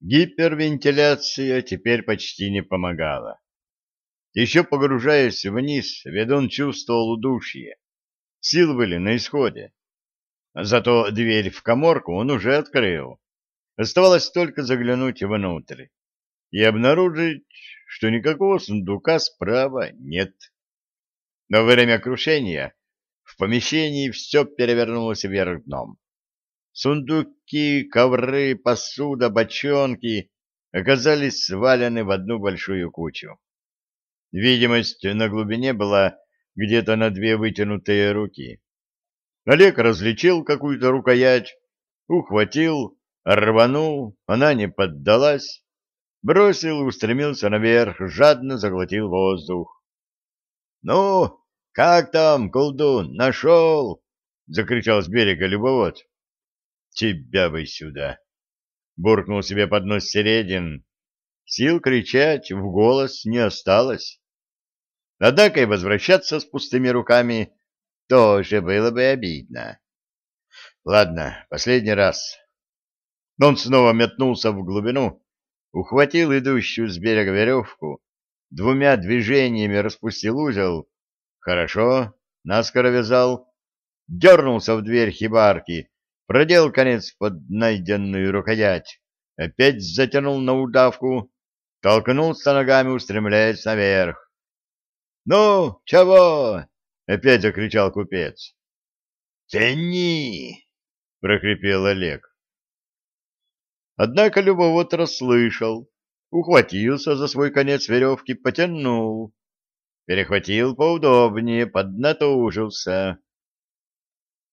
Гипервентиляция теперь почти не помогала. Еще погружаясь вниз, ведун чувствовал удушье. Сил были на исходе. Зато дверь в коморку он уже открыл. Оставалось только заглянуть внутрь и обнаружить, что никакого сундука справа нет. Но во время крушения в помещении все перевернулось вверх дном. Сундуки, ковры, посуда, бочонки оказались свалены в одну большую кучу. Видимость на глубине была где-то на две вытянутые руки. Олег различил какую-то рукоять, ухватил, рванул, она не поддалась, бросил и устремился наверх, жадно заглотил воздух. — Ну, как там, колдун, нашел? — закричал с берега любовод. — Тебя бы сюда! — буркнул себе под нос Середин. Сил кричать в голос не осталось. Однако и возвращаться с пустыми руками тоже было бы обидно. Ладно, последний раз. Он снова метнулся в глубину, ухватил идущую с берега веревку, двумя движениями распустил узел. Хорошо, наскоро вязал, дернулся в дверь хибарки, продел конец под найденную рукоять, опять затянул на удавку, толкнулся ногами, устремляясь наверх. «Ну, чего?» — опять закричал купец. «Тяни!» — прокрепел Олег. Однако любовод расслышал, ухватился за свой конец веревки, потянул, перехватил поудобнее, поднатужился.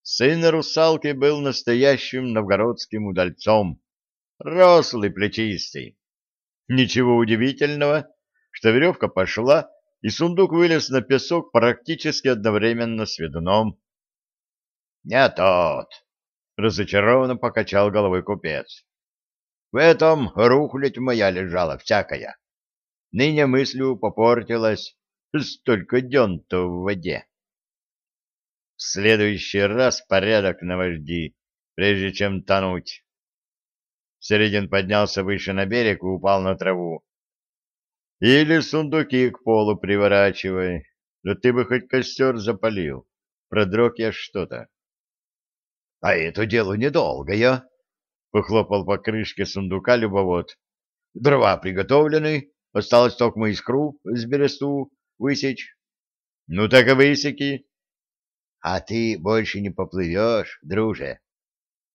Сын русалки был настоящим новгородским удальцом, рослый, плечистый. Ничего удивительного, что веревка пошла, и сундук вылез на песок практически одновременно с ведуном. — Не тот! — разочарованно покачал головой купец. — В этом рухлядь моя лежала всякая. Ныне мыслью попортилась, столько дён-то в воде. — В следующий раз порядок навожди, прежде чем тонуть. Середин поднялся выше на берег и упал на траву. Или сундуки к полу приворачивай. Да ты бы хоть костер запалил. Продрог я что-то. — А это дело недолгое, — похлопал по крышке сундука любовод. — Дрова приготовлены, осталось только искру с бересту высечь. — Ну так и высеки. — А ты больше не поплывешь, друже.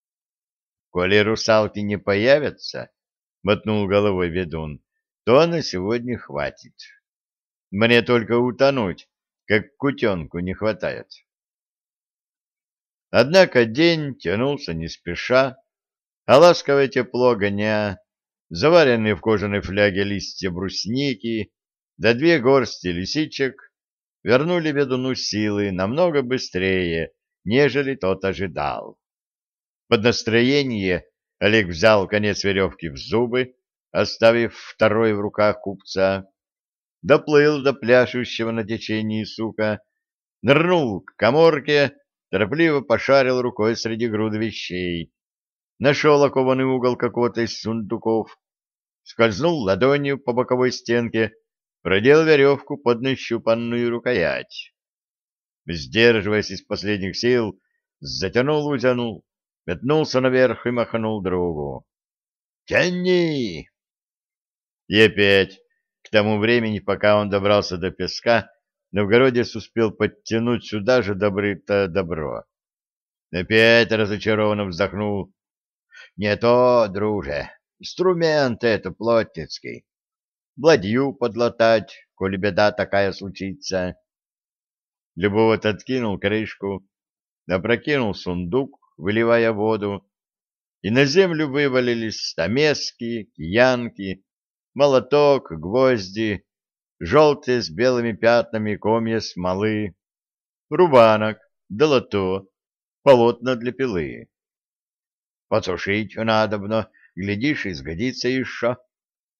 — Коли русалки не появятся, — мотнул головой ведун, то на сегодня хватит. Мне только утонуть, как кутенку не хватает. Однако день тянулся не спеша, а ласковое тепло гоня, заваренные в кожаной фляге листья брусники, да две горсти лисичек вернули ведуну силы намного быстрее, нежели тот ожидал. Под настроение Олег взял конец веревки в зубы, оставив второй в руках купца, доплыл до пляшущего на течении сука, нырнул к коморке, торопливо пошарил рукой среди груд вещей, нашел окованный угол какого-то из сундуков, скользнул ладонью по боковой стенке, продел веревку под нащупанную рукоять. Сдерживаясь из последних сил, затянул-утянул, метнулся наверх и махнул другу. «Тяни!» И опять, к тому времени, пока он добрался до песка, Новгородец успел подтянуть сюда же добры-то добро. Опять разочарованно вздохнул. — Не то, друже, инструмент это плотницкий. Бладью подлатать, коли беда такая случится. Любовод откинул крышку, опрокинул сундук, выливая воду, и на землю вывалились стамески, киянки, молоток, гвозди, желтые с белыми пятнами комья смолы, рубанок, долото, полотна для пилы. Подсушить надобно, глядишь, и сгодится еще.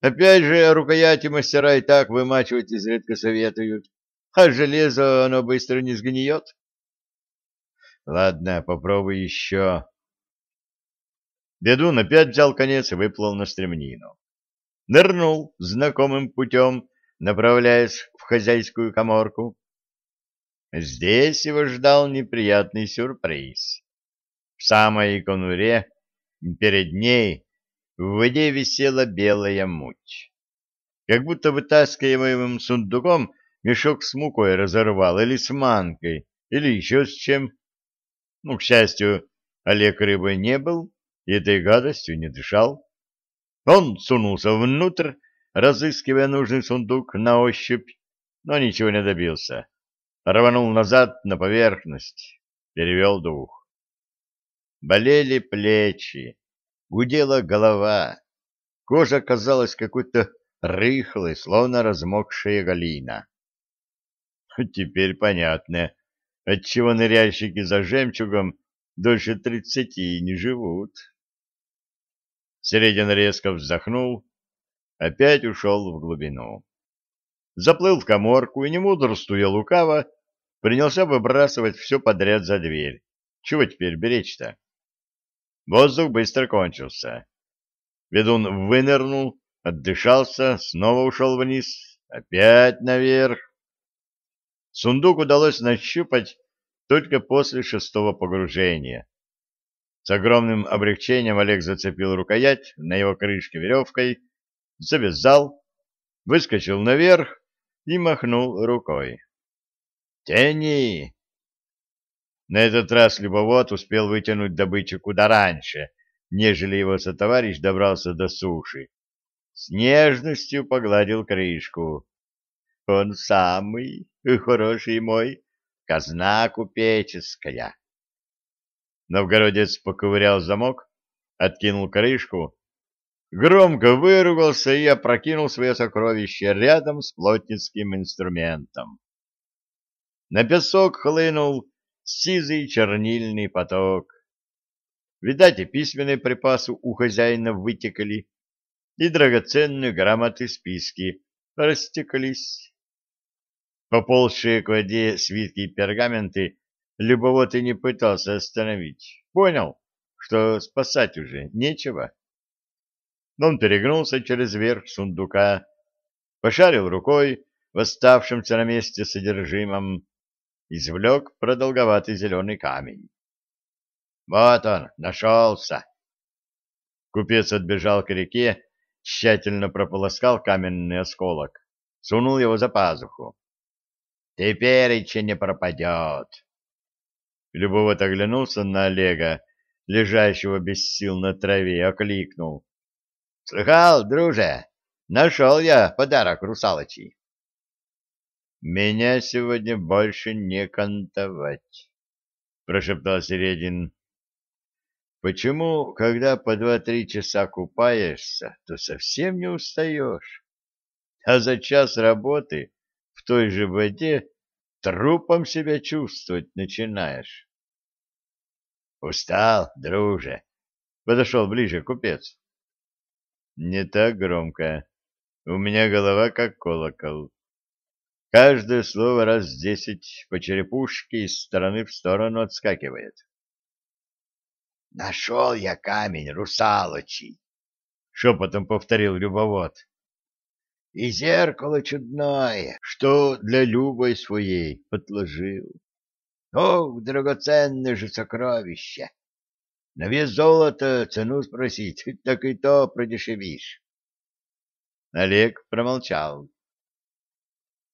Опять же, рукояти мастера и так вымачивать изредка советуют, а железо оно быстро не сгниет. Ладно, попробуй еще. Бедун опять взял конец и выплыл на стремнину. Нырнул знакомым путем, направляясь в хозяйскую коморку. Здесь его ждал неприятный сюрприз. В самой конуре перед ней в воде висела белая муть. Как будто вытаскиваемым сундуком мешок с мукой разорвал, или с манкой, или еще с чем. Ну, к счастью, Олег рыбой не был и этой гадостью не дышал. Он сунулся внутрь, разыскивая нужный сундук на ощупь, но ничего не добился. Рванул назад на поверхность, перевел дух. Болели плечи, гудела голова, кожа казалась какой-то рыхлой, словно размокшая галина. Теперь понятно, отчего ныряльщики за жемчугом дольше тридцати не живут. Середин резко вздохнул, опять ушел в глубину. Заплыл в коморку и, не мудрствуя лукаво, принялся выбрасывать все подряд за дверь. Чего теперь беречь-то? Воздух быстро кончился. Ведун вынырнул, отдышался, снова ушел вниз, опять наверх. Сундук удалось нащупать только после шестого погружения. С огромным облегчением Олег зацепил рукоять на его крышке веревкой, завязал, выскочил наверх и махнул рукой. «Тяни!» На этот раз любовод успел вытянуть добычу куда раньше, нежели его сотоварищ добрался до суши. С нежностью погладил крышку. Он самый, хороший мой, казна купеческая. Новгородец поковырял замок, откинул крышку, громко выругался и опрокинул свое сокровище рядом с плотницким инструментом. На песок хлынул сизый чернильный поток. Видать, и письменные припасы у хозяина вытекли, и драгоценные грамоты списки растеклись. Поползшие к воде свитки и пергаменты любого ты не пытался остановить. Понял, что спасать уже нечего. Он перегнулся через верх сундука, пошарил рукой в оставшемся на месте содержимом, извлек продолговатый зеленый камень. Вот он, нашелся. Купец отбежал к реке, тщательно прополоскал каменный осколок, сунул его за пазуху. Теперь еще не пропадет. Любовод оглянулся на Олега, лежащего без сил на траве, окликнул. — Слыхал, друже, нашел я подарок русалочий. Меня сегодня больше не кантовать, прошептал Середин. Почему, когда по два-три часа купаешься, то совсем не устаешь, а за час работы в той же воде трупом себя чувствовать начинаешь? Устал, друже, подошел ближе купец. Не так громко. У меня голова как колокол. Каждое слово раз десять по черепушке из стороны в сторону отскакивает. — Нашел я камень русалочий, — шепотом повторил любовод. — И зеркало чудное, что для любой своей подложил. Ох, драгоценное же сокровище! На вес золота цену спросить, так и то продешевишь. Олег промолчал.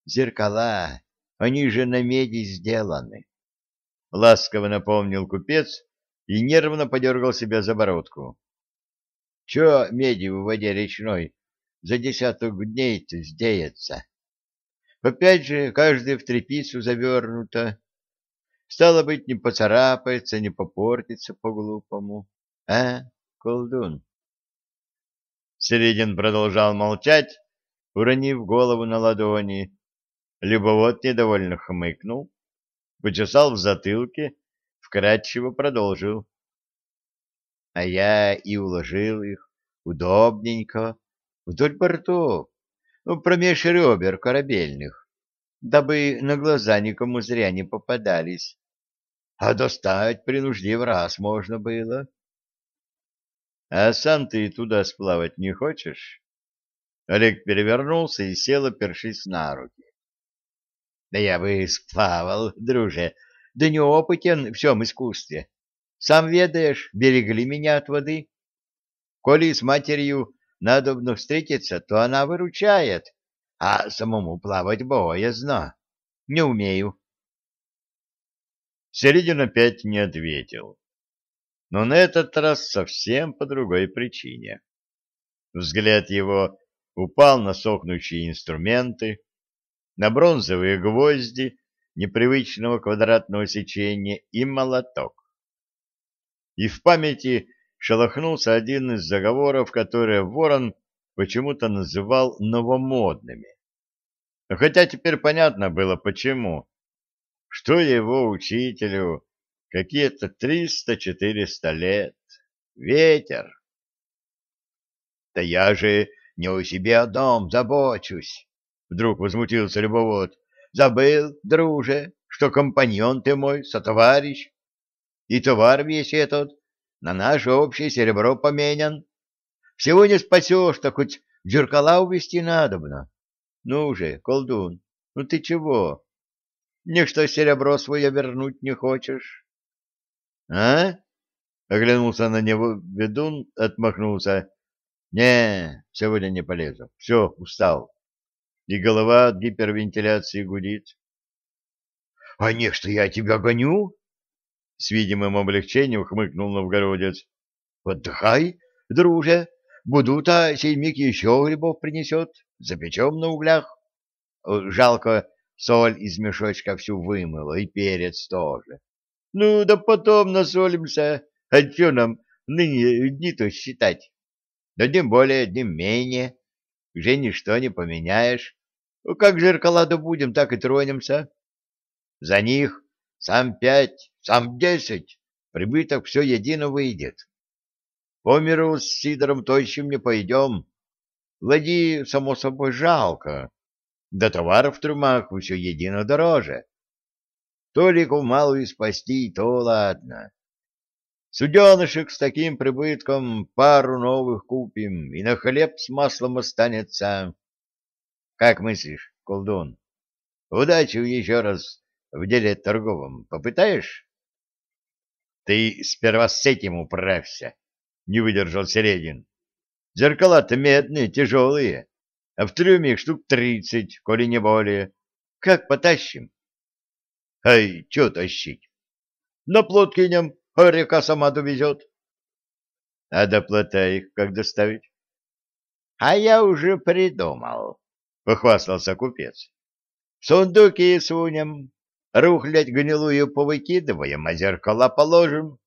Зеркала, они же на меди сделаны. Ласково напомнил купец и нервно подергал себя за бородку. Че меди в воде речной за десяток дней-то сдеется? Опять же, каждый в тряпицу завернуто. Стало быть, не поцарапается, не попортится по-глупому. А, колдун? Середин продолжал молчать, уронив голову на ладони, Любовод недовольно хмыкнул, почесал в затылке, вкратчиво продолжил. А я и уложил их удобненько вдоль бортов, ну, промеж ребер корабельных, дабы на глаза никому зря не попадались, а достать при нужде в раз можно было. А сам ты туда сплавать не хочешь? Олег перевернулся и сел, опершись на руки. — Да я бы сплавал, друже, да неопытен в всем искусстве. Сам ведаешь, берегли меня от воды. Коли с матерью надобно встретиться, то она выручает, а самому плавать боязно. Не умею. Середин опять не ответил. Но на этот раз совсем по другой причине. Взгляд его упал на сохнущие инструменты, на бронзовые гвозди непривычного квадратного сечения и молоток. И в памяти шелохнулся один из заговоров, которые Ворон почему-то называл новомодными. Хотя теперь понятно было, почему. Что его учителю какие-то триста-четыреста лет. Ветер. Да я же не о себе одном забочусь, — вдруг возмутился любовод. — Забыл, друже, что компаньон ты мой, сотоварищ, и товар весь этот на наше общее серебро поменян. Всего не спасешь, так хоть зеркала увести надобно. Ну же, колдун, ну ты чего? Ничто серебро свое вернуть не хочешь? — А? — оглянулся на него ведун, отмахнулся. Не, сегодня не полезу. Все, устал. И голова от гипервентиляции гудит. — А не, что я тебя гоню? С видимым облегчением хмыкнул новгородец. — Отдыхай, друже. Буду-то сей миг еще грибов принесет. Запечем на углях. Жалко, соль из мешочка всю вымыла, и перец тоже. Ну, да потом насолимся. А что нам ныне дни-то считать? Одним более, одним менее. Уже ничто не поменяешь. Ну, как зеркала добудем, так и тронемся. За них сам пять, сам десять, прибыток все едино выйдет. По миру с Сидором тощим не пойдем. Ладьи, само собой, жалко. Да товаров в трюмах все едино дороже. Толику малую спасти, то ладно. Суденышек с таким прибытком пару новых купим, и на хлеб с маслом останется. Как мыслишь, колдун? Удачи еще раз в деле торговом попытаешь? Ты сперва с этим управься, не выдержал Середин. Зеркала-то медные, тяжелые, а в трюме их штук тридцать, коли не более. Как потащим? Ай, что тащить? На плот кинем, а река сама довезет. А до плота их как доставить? — А я уже придумал, — похвастался купец. — Сундуки сунем, рухлядь гнилую повыкидываем, а зеркала положим.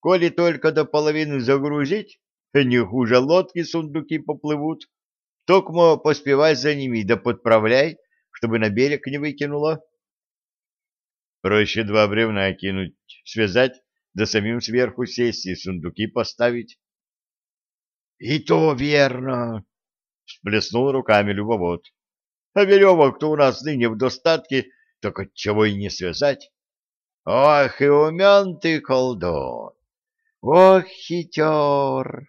Коли только до половины загрузить, не хуже лодки сундуки поплывут. Токмо поспевай за ними да подправляй, чтобы на берег не выкинуло. Проще два бревна кинуть, связать, да самим сверху сесть и сундуки поставить. — И то верно, — всплеснул руками любовод. — А веревок-то у нас ныне в достатке, так отчего и не связать? Ох, и умен ты, колдун! Ох, хитер!